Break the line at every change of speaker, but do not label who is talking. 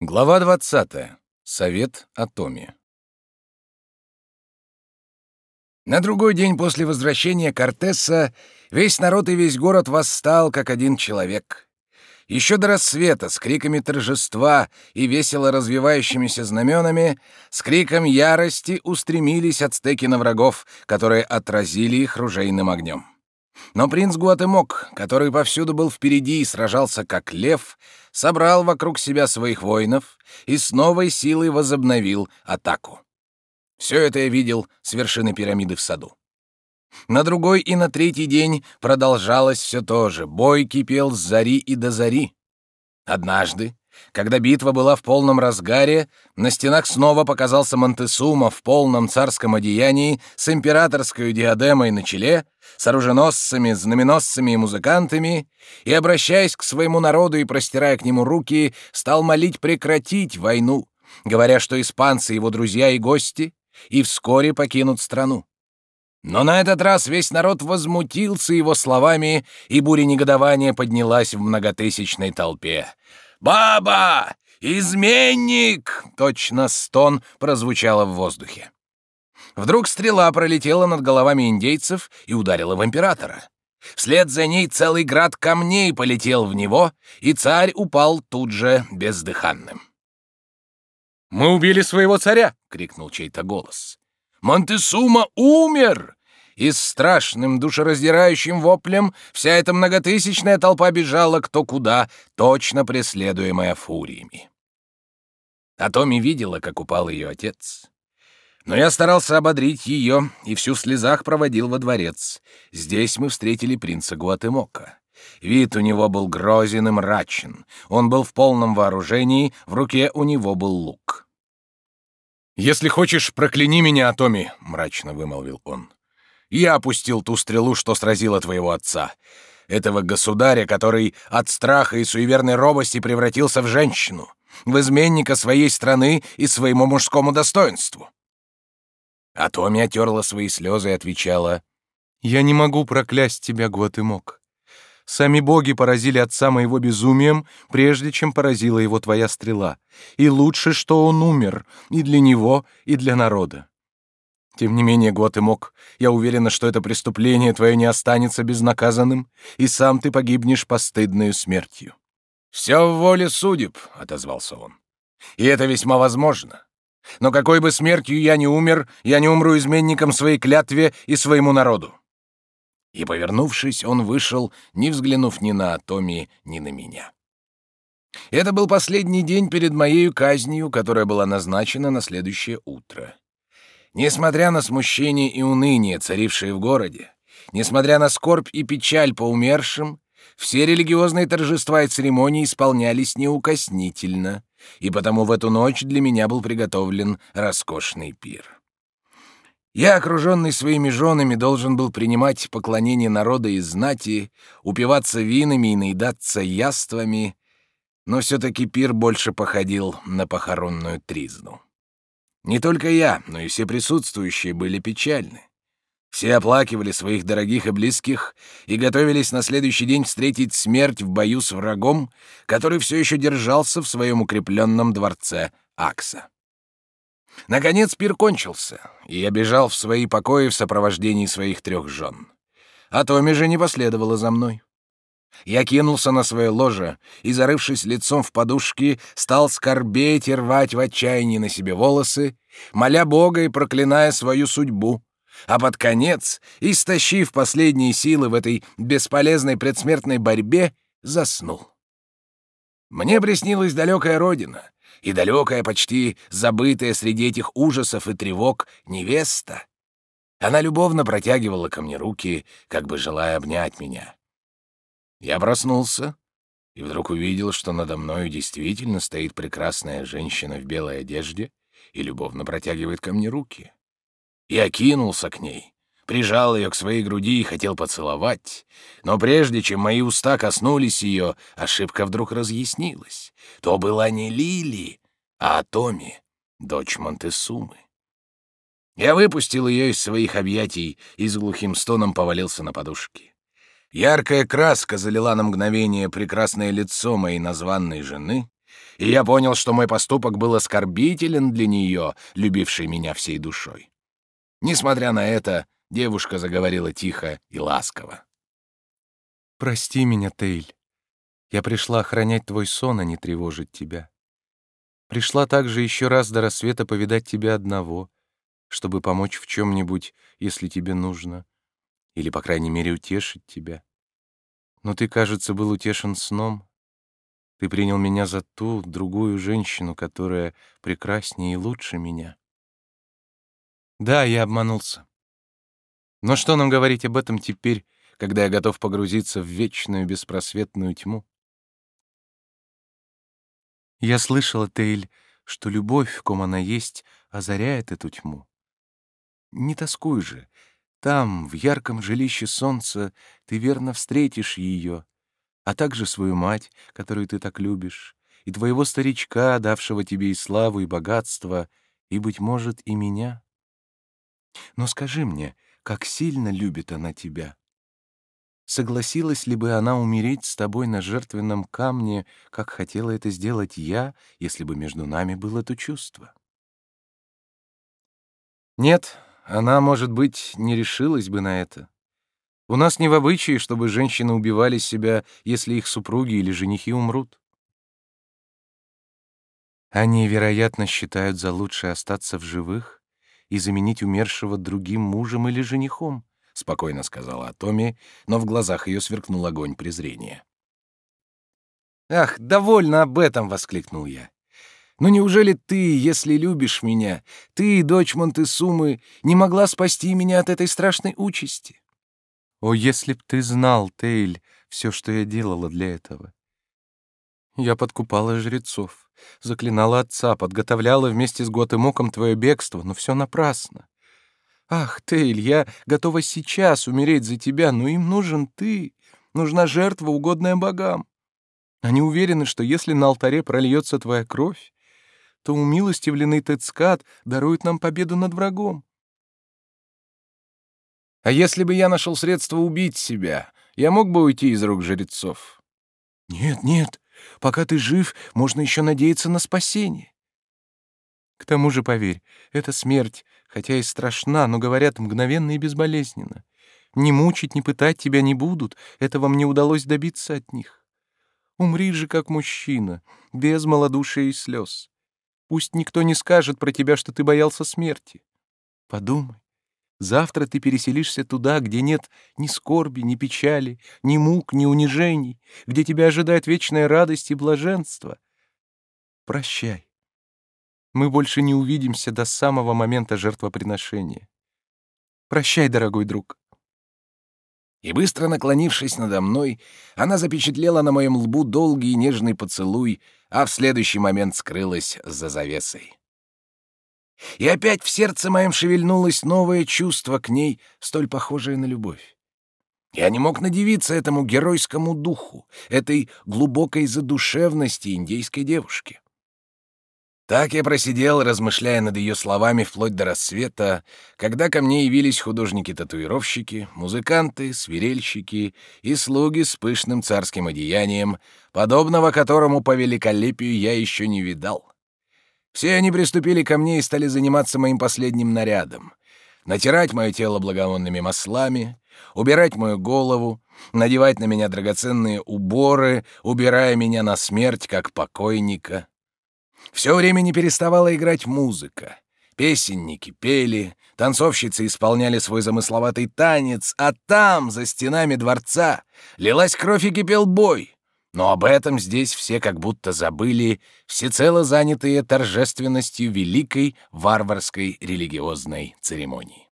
Глава 20. Совет о Томе. На другой день после возвращения Кортеса весь народ и весь город восстал, как один человек. Еще до рассвета с криками торжества и весело развивающимися знаменами, с криком ярости устремились ацтеки на врагов, которые отразили их ружейным огнем. Но принц Гуатемок, который повсюду был впереди и сражался как лев, собрал вокруг себя своих воинов и с новой силой возобновил атаку. Все это я видел с вершины пирамиды в саду. На другой и на третий день продолжалось все то же. Бой кипел с зари и до зари. Однажды, когда битва была в полном разгаре, на стенах снова показался Монтесума в полном царском одеянии с императорской диадемой на челе, с оруженосцами, знаменосцами и музыкантами, и, обращаясь к своему народу и простирая к нему руки, стал молить прекратить войну, говоря, что испанцы его друзья и гости, и вскоре покинут страну. Но на этот раз весь народ возмутился его словами, и буря негодования поднялась в многотысячной толпе. «Баба! Изменник!» — точно стон прозвучало в воздухе. Вдруг стрела пролетела над головами индейцев и ударила в императора. Вслед за ней целый град камней полетел в него, и царь упал тут же бездыханным. «Мы убили своего царя!» — крикнул чей-то голос. «Монтесума умер!» И с страшным душераздирающим воплем вся эта многотысячная толпа бежала кто куда, точно преследуемая фуриями. А Томи видела, как упал ее отец. Но я старался ободрить ее и всю в слезах проводил во дворец. Здесь мы встретили принца Гуатемока. Вид у него был грозен и мрачен. Он был в полном вооружении, в руке у него был лук. «Если хочешь, прокляни меня, Атоми», — мрачно вымолвил он. Я опустил ту стрелу, что сразила твоего отца. Этого государя, который от страха и суеверной робости превратился в женщину, в изменника своей страны и своему мужскому достоинству. А Томи отерла свои слезы и отвечала, «Я не могу проклясть тебя, Гуатемок. Сами боги поразили отца моего безумием, прежде чем поразила его твоя стрела. И лучше, что он умер, и для него, и для народа. Тем не менее, мог. Я уверена, что это преступление твое не останется безнаказанным, и сам ты погибнешь постыдной смертью. Все в воле судеб, отозвался он. И это весьма возможно. Но какой бы смертью я ни умер, я не умру изменником своей клятве и своему народу. И, повернувшись, он вышел, не взглянув ни на Атоми, ни на меня. Это был последний день перед моей казнью, которая была назначена на следующее утро. Несмотря на смущение и уныние, царившие в городе, несмотря на скорбь и печаль по умершим, все религиозные торжества и церемонии исполнялись неукоснительно, и потому в эту ночь для меня был приготовлен роскошный пир. Я, окруженный своими женами, должен был принимать поклонение народа и знати, упиваться винами и наедаться яствами, но все-таки пир больше походил на похоронную тризну. Не только я, но и все присутствующие были печальны. Все оплакивали своих дорогих и близких и готовились на следующий день встретить смерть в бою с врагом, который все еще держался в своем укрепленном дворце Акса. Наконец пир кончился, и я бежал в свои покои в сопровождении своих трех жен. А Томи же не последовала за мной. Я кинулся на свое ложе и, зарывшись лицом в подушки, стал скорбеть и рвать в отчаянии на себе волосы, моля Бога и проклиная свою судьбу, а под конец, истощив последние силы в этой бесполезной предсмертной борьбе, заснул. Мне приснилась далекая родина и далекая, почти забытая среди этих ужасов и тревог невеста. Она любовно протягивала ко мне руки, как бы желая обнять меня. Я проснулся и вдруг увидел, что надо мною действительно стоит прекрасная женщина в белой одежде и любовно протягивает ко мне руки. Я кинулся к ней, прижал ее к своей груди и хотел поцеловать, но прежде чем мои уста коснулись ее, ошибка вдруг разъяснилась. То была не Лили, а Томи, дочь Монтесумы. Я выпустил ее из своих объятий и с глухим стоном повалился на подушки. Яркая краска залила на мгновение прекрасное лицо моей названной жены, и я понял, что мой поступок был оскорбителен для нее, любившей меня всей душой. Несмотря на это, девушка заговорила тихо и ласково.
«Прости меня, Тейль. Я пришла охранять твой сон, а не тревожить тебя. Пришла также еще раз до рассвета повидать тебя одного, чтобы помочь в чем-нибудь, если тебе нужно, или, по крайней мере, утешить тебя. Но ты, кажется, был утешен сном. Ты принял меня за ту, другую женщину, которая прекраснее и лучше меня. Да, я обманулся. Но что нам говорить об этом теперь, когда я готов погрузиться в вечную беспросветную тьму. Я слышала, Тейль, что любовь, в ком она есть, озаряет эту тьму. Не тоскуй же. Там, в ярком жилище солнца, ты верно встретишь ее, а также свою мать, которую ты так любишь, и твоего старичка, давшего тебе и славу, и богатство, и, быть может, и меня. Но скажи мне, как сильно любит она тебя? Согласилась ли бы она умереть с тобой на жертвенном камне, как хотела это сделать я, если бы между нами было то чувство? Нет, она, может быть, не решилась бы на это. У нас не в обычае, чтобы женщины убивали себя, если их супруги или женихи умрут. Они, вероятно, считают за лучшее остаться в живых и заменить умершего другим мужем или женихом, —
спокойно сказала Атоми, но в глазах ее сверкнул огонь презрения.
«Ах, довольно об этом!» — воскликнул я. «Но неужели ты, если любишь меня, ты, дочь Монтесумы, не могла спасти меня от этой страшной участи?» «О, если б ты знал, Тейль, все, что я делала для этого!» Я подкупала жрецов, заклинала отца, подготовляла вместе с Готэмоком твое бегство, но все напрасно. Ах, Тейль, я готова сейчас умереть за тебя, но им нужен ты. Нужна жертва, угодная богам. Они уверены, что если на алтаре прольется твоя кровь, то умилостивленный Тецкат дарует нам победу над врагом.
А если бы я нашел средство убить себя, я мог бы уйти из рук жрецов?
Нет, нет, пока ты жив, можно еще надеяться на спасение. К тому же, поверь, эта смерть, хотя и страшна, но, говорят, мгновенно и безболезненно. Ни мучить, ни пытать тебя не будут, этого мне удалось добиться от них. Умри же как мужчина, без малодушия и слез. Пусть никто не скажет про тебя, что ты боялся смерти. Подумай, завтра ты переселишься туда, где нет ни скорби, ни печали, ни мук, ни унижений, где тебя ожидает вечная радость и блаженство. Прощай. Мы больше не увидимся до самого момента жертвоприношения. Прощай, дорогой друг.
И быстро наклонившись надо мной, она запечатлела на моем лбу долгий нежный поцелуй, а в следующий момент скрылась за завесой. И опять в сердце моем шевельнулось новое чувство к ней, столь похожее на любовь. Я не мог надивиться этому геройскому духу, этой глубокой задушевности индейской девушки. Так я просидел, размышляя над ее словами вплоть до рассвета, когда ко мне явились художники-татуировщики, музыканты, свирельщики и слуги с пышным царским одеянием, подобного которому по великолепию я еще не видал. Все они приступили ко мне и стали заниматься моим последним нарядом — натирать мое тело благовонными маслами, убирать мою голову, надевать на меня драгоценные уборы, убирая меня на смерть как покойника. Все время не переставала играть музыка. Песенники пели, танцовщицы исполняли свой замысловатый танец, а там, за стенами дворца, лилась кровь и кипел бой. Но об этом здесь все как будто забыли, всецело занятые торжественностью великой варварской религиозной церемонии.